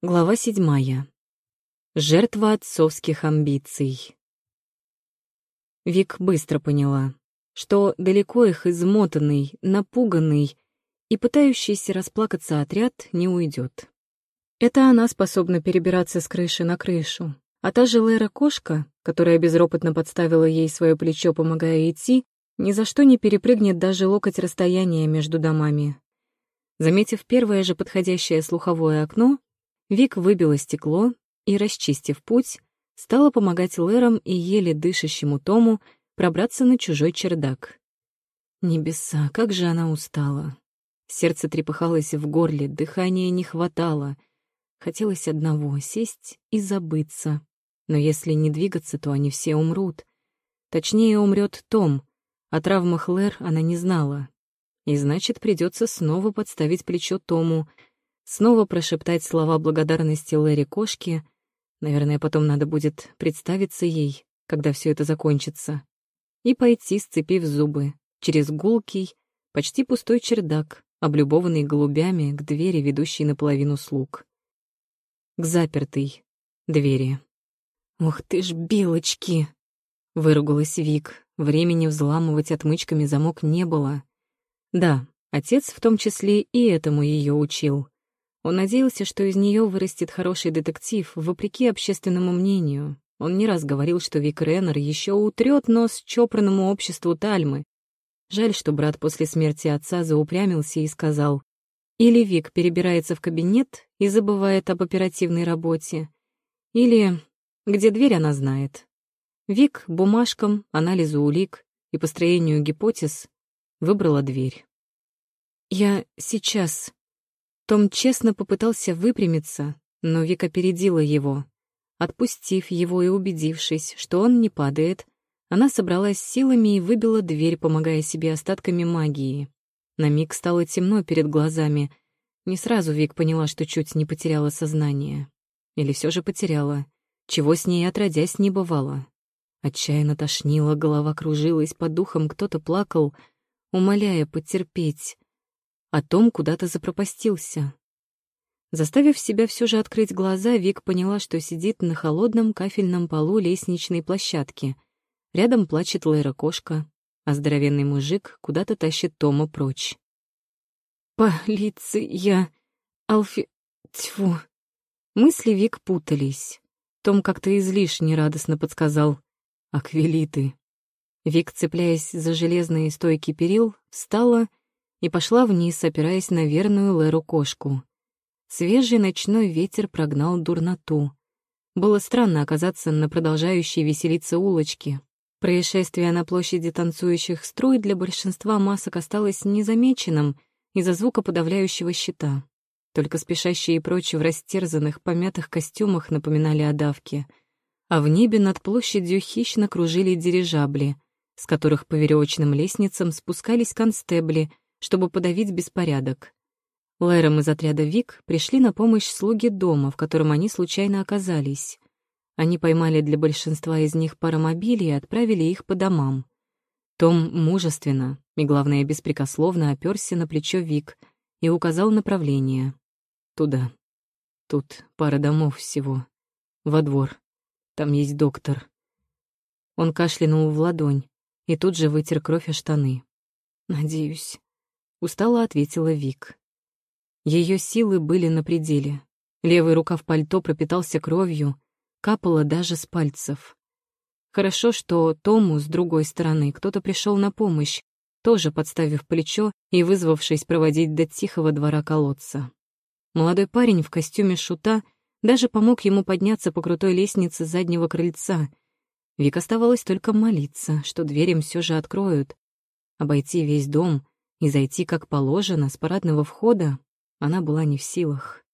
Глава седьмая. Жертва отцовских амбиций. Вик быстро поняла, что далеко их измотанный, напуганный и пытающийся расплакаться отряд не уйдет. Это она способна перебираться с крыши на крышу, а та же Лера-кошка, которая безропотно подставила ей свое плечо, помогая идти, ни за что не перепрыгнет даже локоть расстояния между домами. Заметив первое же подходящее слуховое окно, Вик выбила стекло и, расчистив путь, стала помогать Лэрам и еле дышащему Тому пробраться на чужой чердак. Небеса, как же она устала. Сердце трепыхалось в горле, дыхания не хватало. Хотелось одного — сесть и забыться. Но если не двигаться, то они все умрут. Точнее, умрет Том. О травмах Лэр она не знала. И значит, придется снова подставить плечо Тому — снова прошептать слова благодарности Лэри кошке. Наверное, потом надо будет представиться ей, когда все это закончится. И пойти, сцепив зубы, через гулкий, почти пустой чердак, облюбованный голубями к двери, ведущей наполовину слуг. К запертой двери. «Ух ты ж, белочки!» — выругалась Вик. Времени взламывать отмычками замок не было. Да, отец в том числе и этому ее учил. Он надеялся, что из нее вырастет хороший детектив, вопреки общественному мнению. Он не раз говорил, что Вик Реннер еще утрет нос чопорному обществу Тальмы. Жаль, что брат после смерти отца заупрямился и сказал, или Вик перебирается в кабинет и забывает об оперативной работе, или где дверь она знает. Вик бумажкам, анализу улик и построению гипотез выбрала дверь. «Я сейчас», том честно попытался выпрямиться, но Вика опередила его. Отпустив его и убедившись, что он не падает, она собралась силами и выбила дверь, помогая себе остатками магии. На миг стало темно перед глазами. Не сразу Вик поняла, что чуть не потеряла сознание. Или все же потеряла, чего с ней отродясь не бывало. Отчаянно тошнило, голова кружилась, под духом кто-то плакал, умоляя потерпеть а Том куда-то запропастился. Заставив себя все же открыть глаза, Вик поняла, что сидит на холодном кафельном полу лестничной площадки. Рядом плачет Лэра-кошка, а здоровенный мужик куда-то тащит Тома прочь. «Полиция! Алфи... Тьфу!» Мысли Вик путались. Том как-то излишне радостно подсказал. «Аквилиты!» Вик, цепляясь за железные стойки перил, встала и пошла вниз, опираясь на верную Леру-кошку. Свежий ночной ветер прогнал дурноту. Было странно оказаться на продолжающей веселиться улочке. Происшествие на площади танцующих струй для большинства масок осталось незамеченным из-за звука подавляющего щита. Только спешащие прочь в растерзанных, помятых костюмах напоминали о давке. А в небе над площадью хищно кружили дирижабли, с которых по веревочным лестницам спускались констебли — чтобы подавить беспорядок. Лэром из отряда ВИК пришли на помощь слуги дома, в котором они случайно оказались. Они поймали для большинства из них паромобили и отправили их по домам. Том мужественно и, главное, беспрекословно оперся на плечо Вик и указал направление. Туда. Тут пара домов всего. Во двор. Там есть доктор. Он кашлянул в ладонь и тут же вытер кровь о штаны. «Надеюсь, устало ответила Вик. Ее силы были на пределе. Левый рукав пальто пропитался кровью, капало даже с пальцев. Хорошо, что Тому с другой стороны кто-то пришел на помощь, тоже подставив плечо и вызвавшись проводить до тихого двора колодца. Молодой парень в костюме шута даже помог ему подняться по крутой лестнице заднего крыльца. Вик оставалось только молиться, что дверь им все же откроют. Обойти весь дом, и зайти как положено с парадного входа она была не в силах.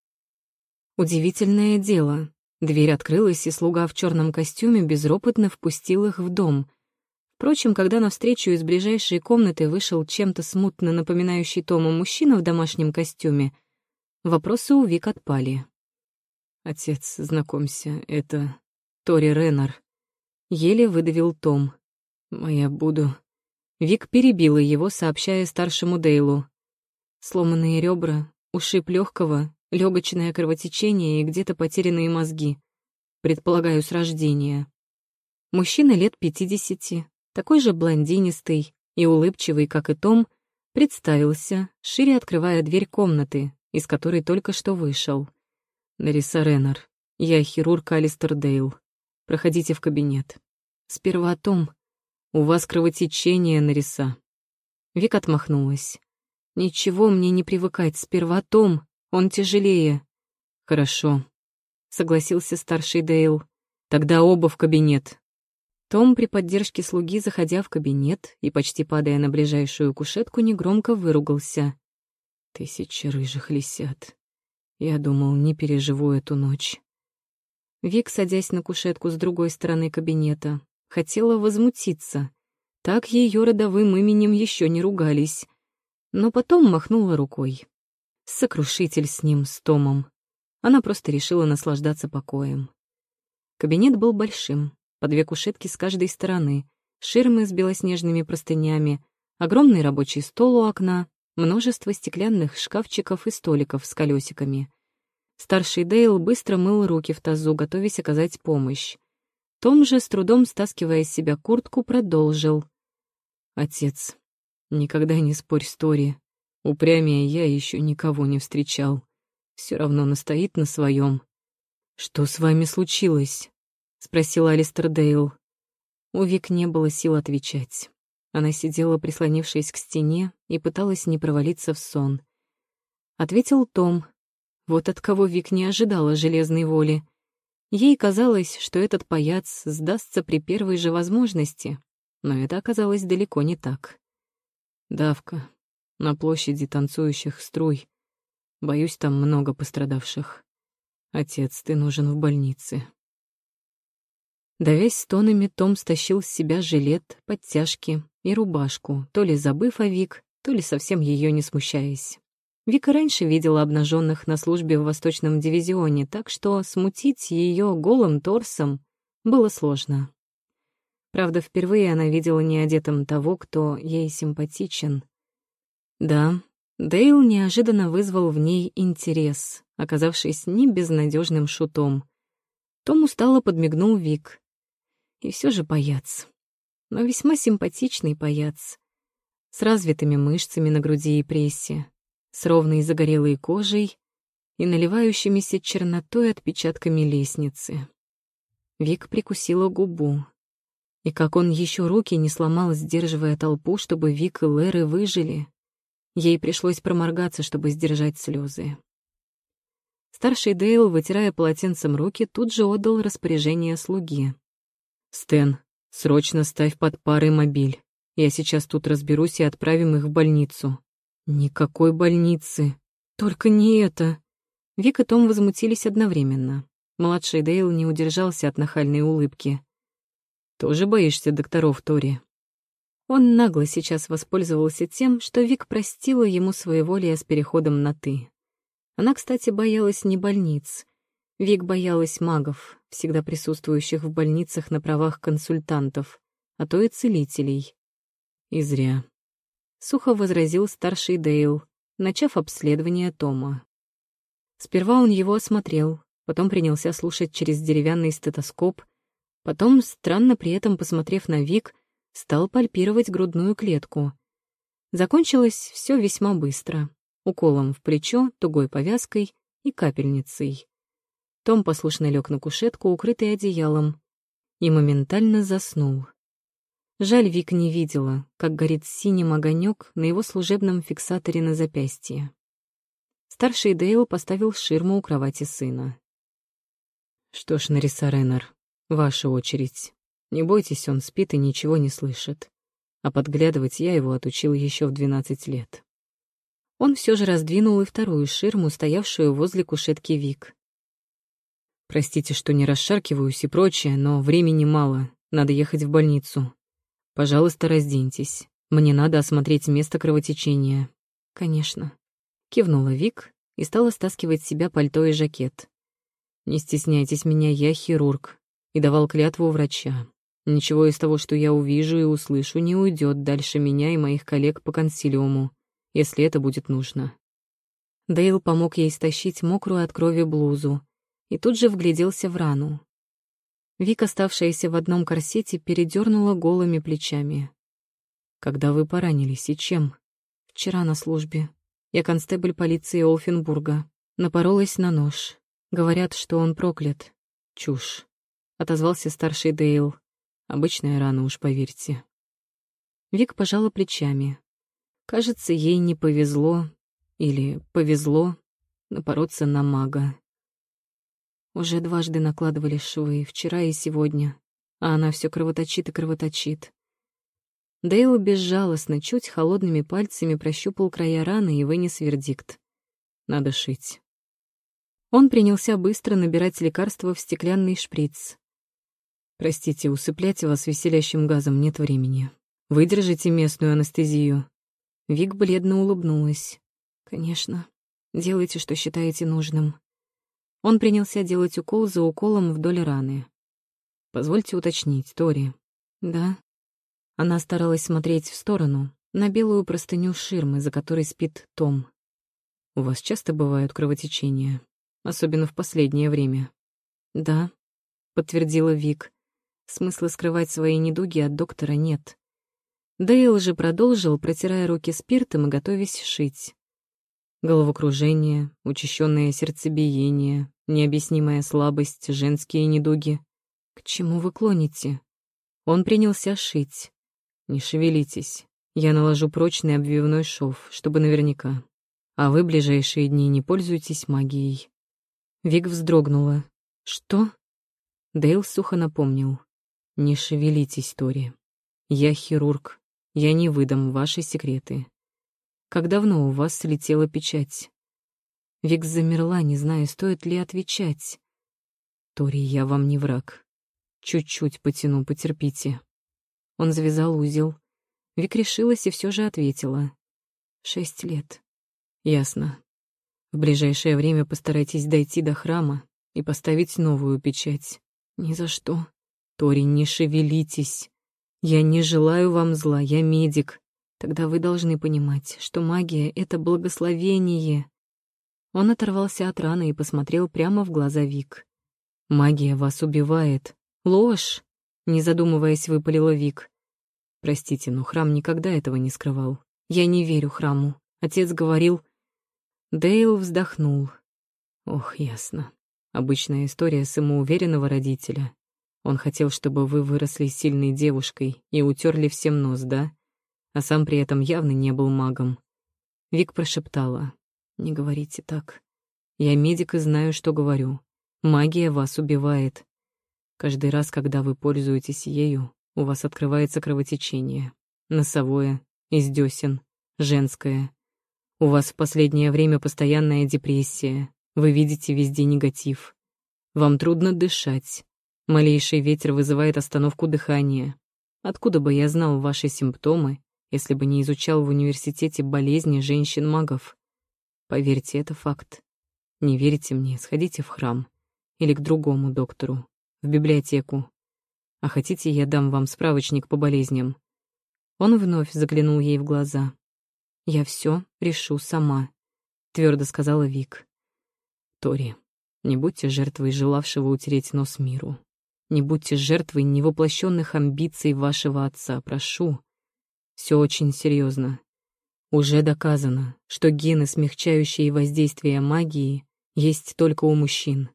Удивительное дело. Дверь открылась, и слуга в черном костюме безропотно впустил их в дом. Впрочем, когда навстречу из ближайшей комнаты вышел чем-то смутно напоминающий Тому мужчина в домашнем костюме, вопросы у Вик отпали. «Отец, знакомься, это Тори Реннер», — еле выдавил Том. «Моя буду Вик перебила его, сообщая старшему Дейлу. Сломанные ребра, ушиб легкого Легочное кровотечение и где-то потерянные мозги. Предполагаю, с рождения. Мужчина лет пятидесяти, такой же блондинистый и улыбчивый, как и Том, представился, шире открывая дверь комнаты, из которой только что вышел. «Нариса Реннер, я хирург Алистер Дейл. Проходите в кабинет. Сперва Том. У вас кровотечение, Нариса». Вик отмахнулась. «Ничего мне не привыкать. Сперва Том. Он тяжелее». «Хорошо», — согласился старший Дейл. «Тогда оба в кабинет. Том при поддержке слуги, заходя в кабинет и почти падая на ближайшую кушетку, негромко выругался. «Тысячи рыжих лисят. Я думал, не переживу эту ночь». Вик, садясь на кушетку с другой стороны кабинета, хотела возмутиться. Так ее родовым именем еще не ругались. Но потом махнула рукой. Сокрушитель с ним, с Томом. Она просто решила наслаждаться покоем. Кабинет был большим, по две кушетки с каждой стороны, ширмы с белоснежными простынями, огромный рабочий стол у окна, множество стеклянных шкафчиков и столиков с колесиками. Старший Дейл быстро мыл руки в тазу, готовясь оказать помощь. Том же, с трудом стаскивая с себя куртку, продолжил. «Отец, никогда не спорь с Тори. Упрямее я еще никого не встречал. Все равно настоит на своем. Что с вами случилось?» спросил Алистер Дейл. У Вик не было сил отвечать. Она сидела, прислонившись к стене, и пыталась не провалиться в сон. Ответил Том. Вот от кого Вик не ожидала железной воли. Ей казалось, что этот паяц сдастся при первой же возможности, но это оказалось далеко не так. Давка. На площади танцующих струй. Боюсь, там много пострадавших. Отец, ты нужен в больнице. Давясь стонами, Том стащил с себя жилет, подтяжки и рубашку, то ли забыв о Вик, то ли совсем ее не смущаясь. Вика раньше видела обнаженных на службе в Восточном дивизионе, так что смутить ее голым торсом было сложно. Правда, впервые она видела неодетым того, кто ей симпатичен. Да, Дейл неожиданно вызвал в ней интерес, оказавшись не безнадежным шутом. Том устало подмигнул Вик, и все же паяц. Но весьма симпатичный паяц. С развитыми мышцами на груди и прессе, с ровной загорелой кожей и наливающимися чернотой отпечатками лестницы. Вик прикусила губу. И как он еще руки не сломал, сдерживая толпу, чтобы Вик и Леры выжили. Ей пришлось проморгаться, чтобы сдержать слезы. Старший Дейл, вытирая полотенцем руки, тут же отдал распоряжение слуге. «Стэн, срочно ставь под парой мобиль. Я сейчас тут разберусь и отправим их в больницу». «Никакой больницы. Только не это». Вик и Том возмутились одновременно. Младший Дейл не удержался от нахальной улыбки. «Тоже боишься докторов, Тори?» Он нагло сейчас воспользовался тем, что Вик простила ему своеволие с переходом на «ты». Она, кстати, боялась не больниц. Вик боялась магов, всегда присутствующих в больницах на правах консультантов, а то и целителей. И зря. Сухо возразил старший Дейл, начав обследование Тома. Сперва он его осмотрел, потом принялся слушать через деревянный стетоскоп, потом, странно при этом посмотрев на Вик, стал пальпировать грудную клетку. Закончилось все весьма быстро. Уколом в плечо, тугой повязкой и капельницей. Том послушно лег на кушетку, укрытый одеялом, и моментально заснул. Жаль, Вик не видела, как горит синим огонек на его служебном фиксаторе на запястье. Старший Дейл поставил ширму у кровати сына. «Что ж, Нариса Реннер, ваша очередь. Не бойтесь, он спит и ничего не слышит. А подглядывать я его отучил еще в двенадцать лет». Он все же раздвинул и вторую ширму, стоявшую возле кушетки Вик. Простите, что не расшаркиваюсь и прочее, но времени мало, надо ехать в больницу. Пожалуйста, разденьтесь. Мне надо осмотреть место кровотечения. Конечно. Кивнула Вик и стала стаскивать с себя пальто и жакет. Не стесняйтесь меня, я хирург. И давал клятву врача. Ничего из того, что я увижу и услышу, не уйдет дальше меня и моих коллег по консилиуму, если это будет нужно. Дейл помог ей стащить мокрую от крови блузу и тут же вгляделся в рану. Вик, оставшаяся в одном корсете, передернула голыми плечами. «Когда вы поранились и чем?» «Вчера на службе. Я констебль полиции Олфенбурга. Напоролась на нож. Говорят, что он проклят. Чушь. Отозвался старший Дейл. Обычная рана, уж поверьте. Вик пожала плечами. Кажется, ей не повезло, или повезло, напороться на мага. Уже дважды накладывали швы, вчера и сегодня, а она все кровоточит и кровоточит. Дейл безжалостно, чуть холодными пальцами прощупал края раны и вынес вердикт. Надо шить. Он принялся быстро набирать лекарство в стеклянный шприц. «Простите, усыплять вас веселящим газом нет времени. Выдержите местную анестезию». Вик бледно улыбнулась. «Конечно. Делайте, что считаете нужным». Он принялся делать укол за уколом вдоль раны. «Позвольте уточнить, Тори». «Да». Она старалась смотреть в сторону, на белую простыню ширмы, за которой спит Том. «У вас часто бывают кровотечения?» особенно в последнее время. Да, подтвердила Вик. Смысла скрывать свои недуги от доктора нет. Дейл же продолжил, протирая руки спиртом и готовясь шить. Головокружение, учащенное сердцебиение, необъяснимая слабость, женские недуги. К чему вы клоните? Он принялся шить. Не шевелитесь. Я наложу прочный обвивной шов, чтобы наверняка. А вы ближайшие дни не пользуйтесь магией. Вик вздрогнула. «Что?» Дейл сухо напомнил. «Не шевелитесь, Тори. Я хирург. Я не выдам ваши секреты. Как давно у вас слетела печать?» Вик замерла, не зная, стоит ли отвечать. «Тори, я вам не враг. Чуть-чуть потяну, потерпите». Он завязал узел. Вик решилась и все же ответила. «Шесть лет». «Ясно. В ближайшее время постарайтесь дойти до храма и поставить новую печать. Ни за что. Тори, не шевелитесь. Я не желаю вам зла, я медик. Тогда вы должны понимать, что магия — это благословение. Он оторвался от раны и посмотрел прямо в глаза Вик. «Магия вас убивает. Ложь!» Не задумываясь, выпалила Вик. «Простите, но храм никогда этого не скрывал. Я не верю храму. Отец говорил, Дейл вздохнул. Ох, ясно. Обычная история самоуверенного родителя. Он хотел, чтобы вы выросли сильной девушкой и утерли всем нос, да? А сам при этом явно не был магом. Вик прошептала. «Не говорите так. Я медик и знаю, что говорю. Магия вас убивает. Каждый раз, когда вы пользуетесь ею, у вас открывается кровотечение. Носовое, из десен, женское, у вас в последнее время постоянная депрессия. Вы видите везде негатив. Вам трудно дышать. Малейший ветер вызывает остановку дыхания. Откуда бы я знал ваши симптомы, если бы не изучал в университете болезни женщин-магов? Поверьте, это факт. Не верите мне, сходите в храм. Или к другому доктору. В библиотеку. А хотите, я дам вам справочник по болезням?» Он вновь заглянул ей в глаза. «Я все решу сама», — твердо сказала Вик. «Тори, не будьте жертвой желавшего утереть нос миру. Не будьте жертвой невоплощенных амбиций вашего отца, прошу. Все очень серьезно. Уже доказано, что гены, смягчающие воздействие магии, есть только у мужчин.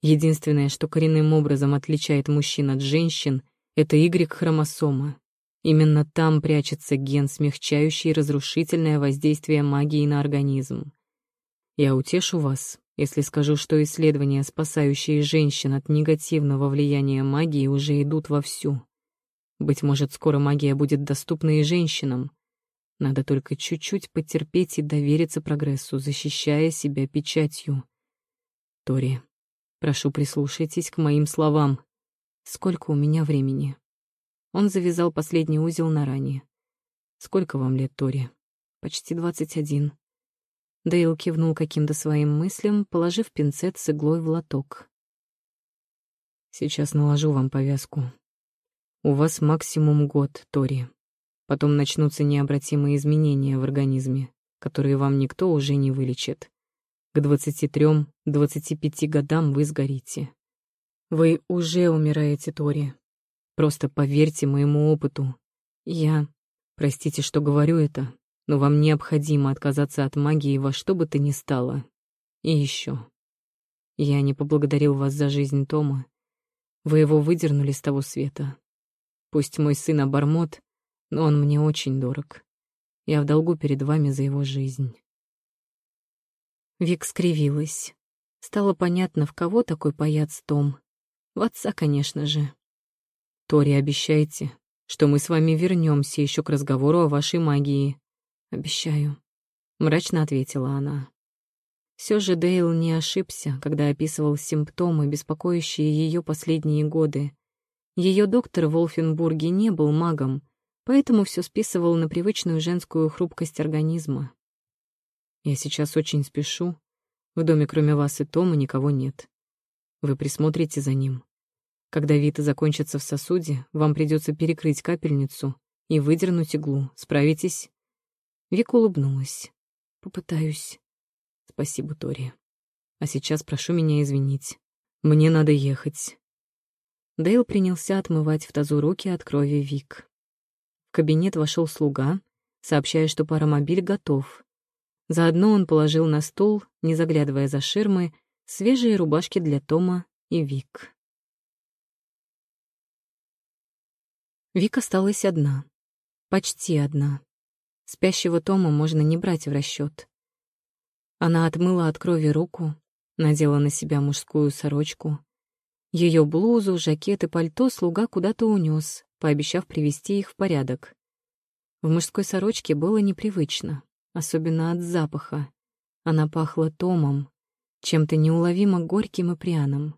Единственное, что коренным образом отличает мужчин от женщин, это Y-хромосома, Именно там прячется ген, смягчающий разрушительное воздействие магии на организм. Я утешу вас, если скажу, что исследования, спасающие женщин от негативного влияния магии, уже идут вовсю. Быть может, скоро магия будет доступна и женщинам. Надо только чуть-чуть потерпеть и довериться прогрессу, защищая себя печатью. Тори, прошу, прислушайтесь к моим словам. Сколько у меня времени? Он завязал последний узел на ране. «Сколько вам лет, Тори?» «Почти двадцать один». Дейл кивнул каким-то своим мыслям, положив пинцет с иглой в лоток. «Сейчас наложу вам повязку. У вас максимум год, Тори. Потом начнутся необратимые изменения в организме, которые вам никто уже не вылечит. К 23-25 годам вы сгорите. Вы уже умираете, Тори. Просто поверьте моему опыту. Я... Простите, что говорю это, но вам необходимо отказаться от магии во что бы то ни стало. И еще. Я не поблагодарил вас за жизнь Тома. Вы его выдернули с того света. Пусть мой сын обормот, но он мне очень дорог. Я в долгу перед вами за его жизнь. Вик скривилась. Стало понятно, в кого такой паяц Том. В отца, конечно же. Тори, обещайте, что мы с вами вернемся еще к разговору о вашей магии. Обещаю, мрачно ответила она. Все же Дейл не ошибся, когда описывал симптомы, беспокоящие ее последние годы. Ее доктор в Волфенбурге не был магом, поэтому все списывал на привычную женскую хрупкость организма. «Я сейчас очень спешу. В доме кроме вас и Тома никого нет. Вы присмотрите за ним. Когда Вита закончится в сосуде, вам придется перекрыть капельницу и выдернуть иглу. Справитесь?» Вика улыбнулась. «Попытаюсь». Спасибо, Тори. А сейчас прошу меня извинить. Мне надо ехать. Дейл принялся отмывать в тазу руки от крови Вик. Кабинет вошел слуга, сообщая, что паромобиль готов. Заодно он положил на стол, не заглядывая за ширмы, свежие рубашки для Тома и Вик. Вик осталась одна. Почти одна. Спящего Тома можно не брать в расчет. Она отмыла от крови руку, надела на себя мужскую сорочку. Ее блузу, жакет и пальто слуга куда-то унес, пообещав привести их в порядок. В мужской сорочке было непривычно, особенно от запаха. Она пахла томом, чем-то неуловимо горьким и пряным,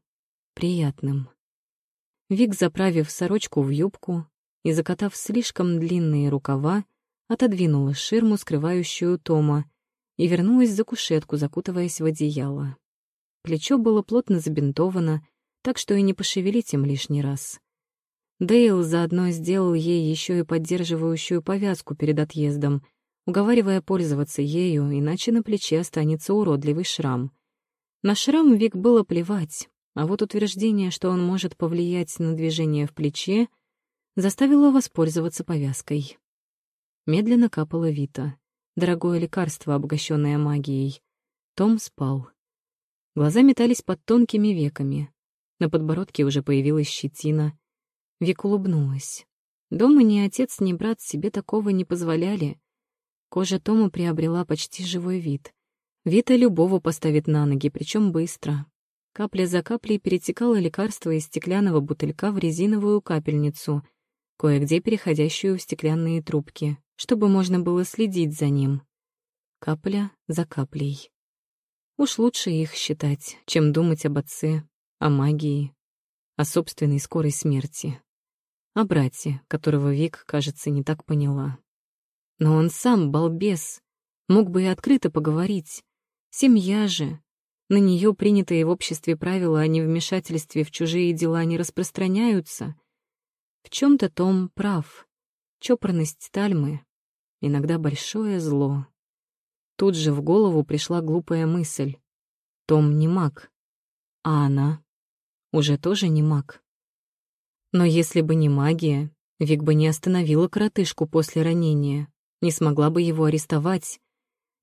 приятным. Вик, заправив сорочку в юбку и закатав слишком длинные рукава, отодвинула ширму, скрывающую Тома, и вернулась за кушетку, закутываясь в одеяло. Плечо было плотно забинтовано, так что и не пошевелить им лишний раз. Дейл заодно сделал ей еще и поддерживающую повязку перед отъездом, уговаривая пользоваться ею, иначе на плече останется уродливый шрам. На шрам Вик было плевать, а вот утверждение, что он может повлиять на движение в плече, заставило воспользоваться повязкой. Медленно капала Вита дорогое лекарство, обогащенное магией. Том спал. Глаза метались под тонкими веками. На подбородке уже появилась щетина. Вик улыбнулась. Дома ни отец, ни брат себе такого не позволяли. Кожа Тома приобрела почти живой вид. Вита любого поставит на ноги, причем быстро. Капля за каплей перетекало лекарство из стеклянного бутылька в резиновую капельницу, кое-где переходящую в стеклянные трубки чтобы можно было следить за ним. Капля за каплей. Уж лучше их считать, чем думать об отце, о магии, о собственной скорой смерти, о брате, которого Вик, кажется, не так поняла. Но он сам, балбес, мог бы и открыто поговорить. Семья же. На нее принятые в обществе правила о невмешательстве в чужие дела не распространяются. В чем то Том прав. Чопорность Тальмы — иногда большое зло. Тут же в голову пришла глупая мысль. Том не маг, а она уже тоже не маг. Но если бы не магия, Вик бы не остановила коротышку после ранения, не смогла бы его арестовать.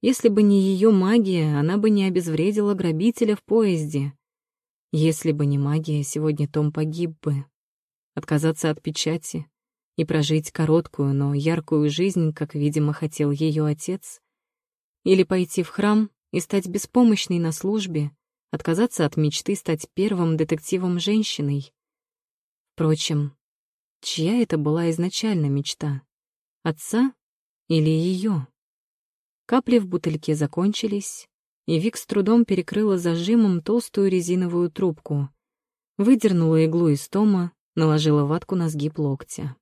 Если бы не ее магия, она бы не обезвредила грабителя в поезде. Если бы не магия, сегодня Том погиб бы. Отказаться от печати, и прожить короткую, но яркую жизнь, как, видимо, хотел ее отец. Или пойти в храм и стать беспомощной на службе, отказаться от мечты стать первым детективом-женщиной. Впрочем, чья это была изначально мечта? Отца или ее? Капли в бутыльке закончились, и Вик с трудом перекрыла зажимом толстую резиновую трубку, выдернула иглу из тома, наложила ватку на сгиб локтя.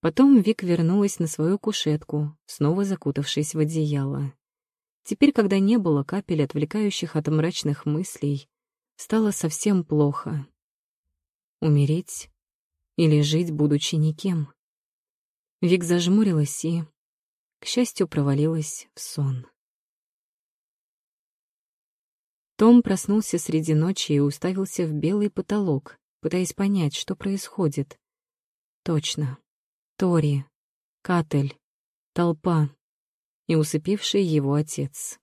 Потом Вик вернулась на свою кушетку, снова закутавшись в одеяло. Теперь, когда не было капель, отвлекающих от мрачных мыслей, стало совсем плохо. Умереть или жить, будучи никем? Вик зажмурилась и, к счастью, провалилась в сон. Том проснулся среди ночи и уставился в белый потолок, пытаясь понять, что происходит. Точно. Тори, Катель, толпа и усыпивший его отец.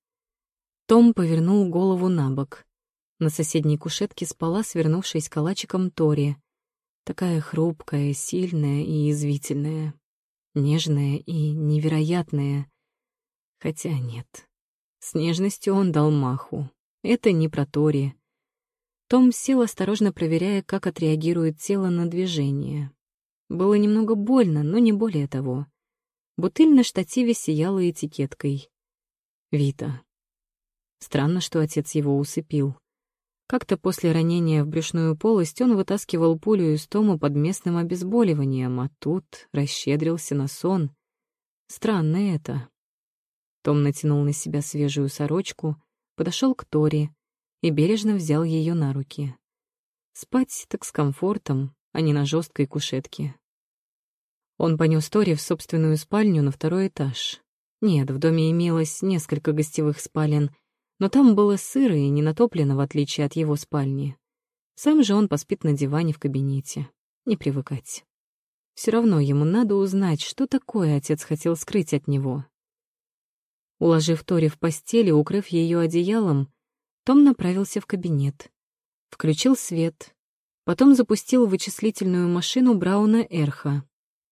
Том повернул голову на бок. На соседней кушетке спала, свернувшись калачиком Тори. Такая хрупкая, сильная и язвительная. Нежная и невероятная. Хотя нет. С нежностью он дал маху. Это не про Тори. Том сел, осторожно проверяя, как отреагирует тело на движение. Было немного больно, но не более того. Бутыль на штативе сияла этикеткой. «Вита». Странно, что отец его усыпил. Как-то после ранения в брюшную полость он вытаскивал пулю из Тома под местным обезболиванием, а тут расщедрился на сон. Странно это. Том натянул на себя свежую сорочку, подошел к Тори и бережно взял ее на руки. Спать так с комфортом, а не на жесткой кушетке. Он понес Тори в собственную спальню на второй этаж. Нет, в доме имелось несколько гостевых спален, но там было сыро и не натоплено, в отличие от его спальни. Сам же он поспит на диване в кабинете. Не привыкать. Все равно ему надо узнать, что такое отец хотел скрыть от него. Уложив Тори в постели, укрыв ее одеялом, Том направился в кабинет. Включил свет. Потом запустил вычислительную машину Брауна Эрха.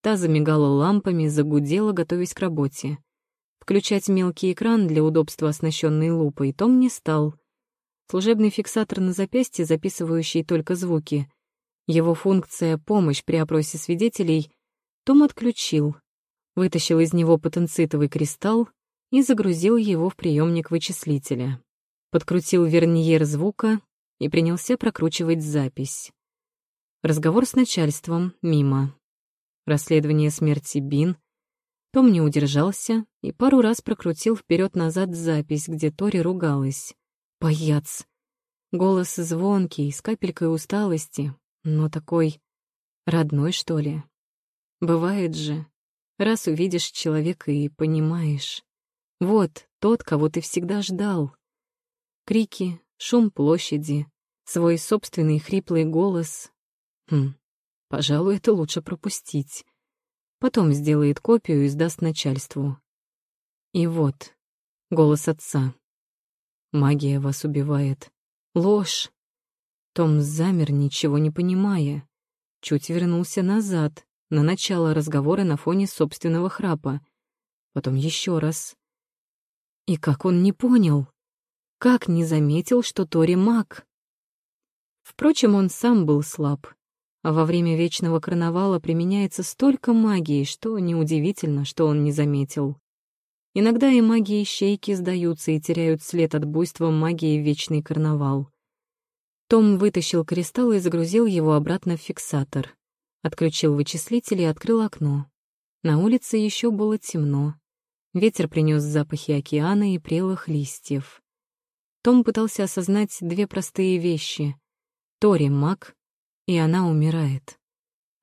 Та замигала лампами, загудела, готовясь к работе. Включать мелкий экран для удобства оснащенной лупой Том не стал. Служебный фиксатор на запястье, записывающий только звуки. Его функция «помощь» при опросе свидетелей Том отключил, вытащил из него потенцитовый кристалл и загрузил его в приемник вычислителя. Подкрутил верниер звука и принялся прокручивать запись. Разговор с начальством мимо расследование смерти Бин, том не удержался и пару раз прокрутил вперед назад запись, где Тори ругалась. Паяц. Голос звонкий, с капелькой усталости, но такой родной, что ли. Бывает же, раз увидишь человека и понимаешь. Вот тот, кого ты всегда ждал. Крики, шум площади, свой собственный хриплый голос. Хм, Пожалуй, это лучше пропустить. Потом сделает копию и сдаст начальству. И вот, голос отца. Магия вас убивает. Ложь. Том замер, ничего не понимая. Чуть вернулся назад, на начало разговора на фоне собственного храпа. Потом еще раз. И как он не понял? Как не заметил, что Тори маг? Впрочем, он сам был слаб а во время вечного карнавала применяется столько магии, что неудивительно, что он не заметил. Иногда и магии щейки сдаются и теряют след от буйства магии в вечный карнавал. Том вытащил кристалл и загрузил его обратно в фиксатор. Отключил вычислитель и открыл окно. На улице еще было темно. Ветер принес запахи океана и прелых листьев. Том пытался осознать две простые вещи. Тори — маг, и она умирает.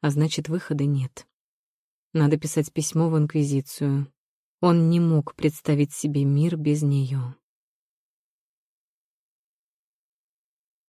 А значит, выхода нет. Надо писать письмо в Инквизицию. Он не мог представить себе мир без нее.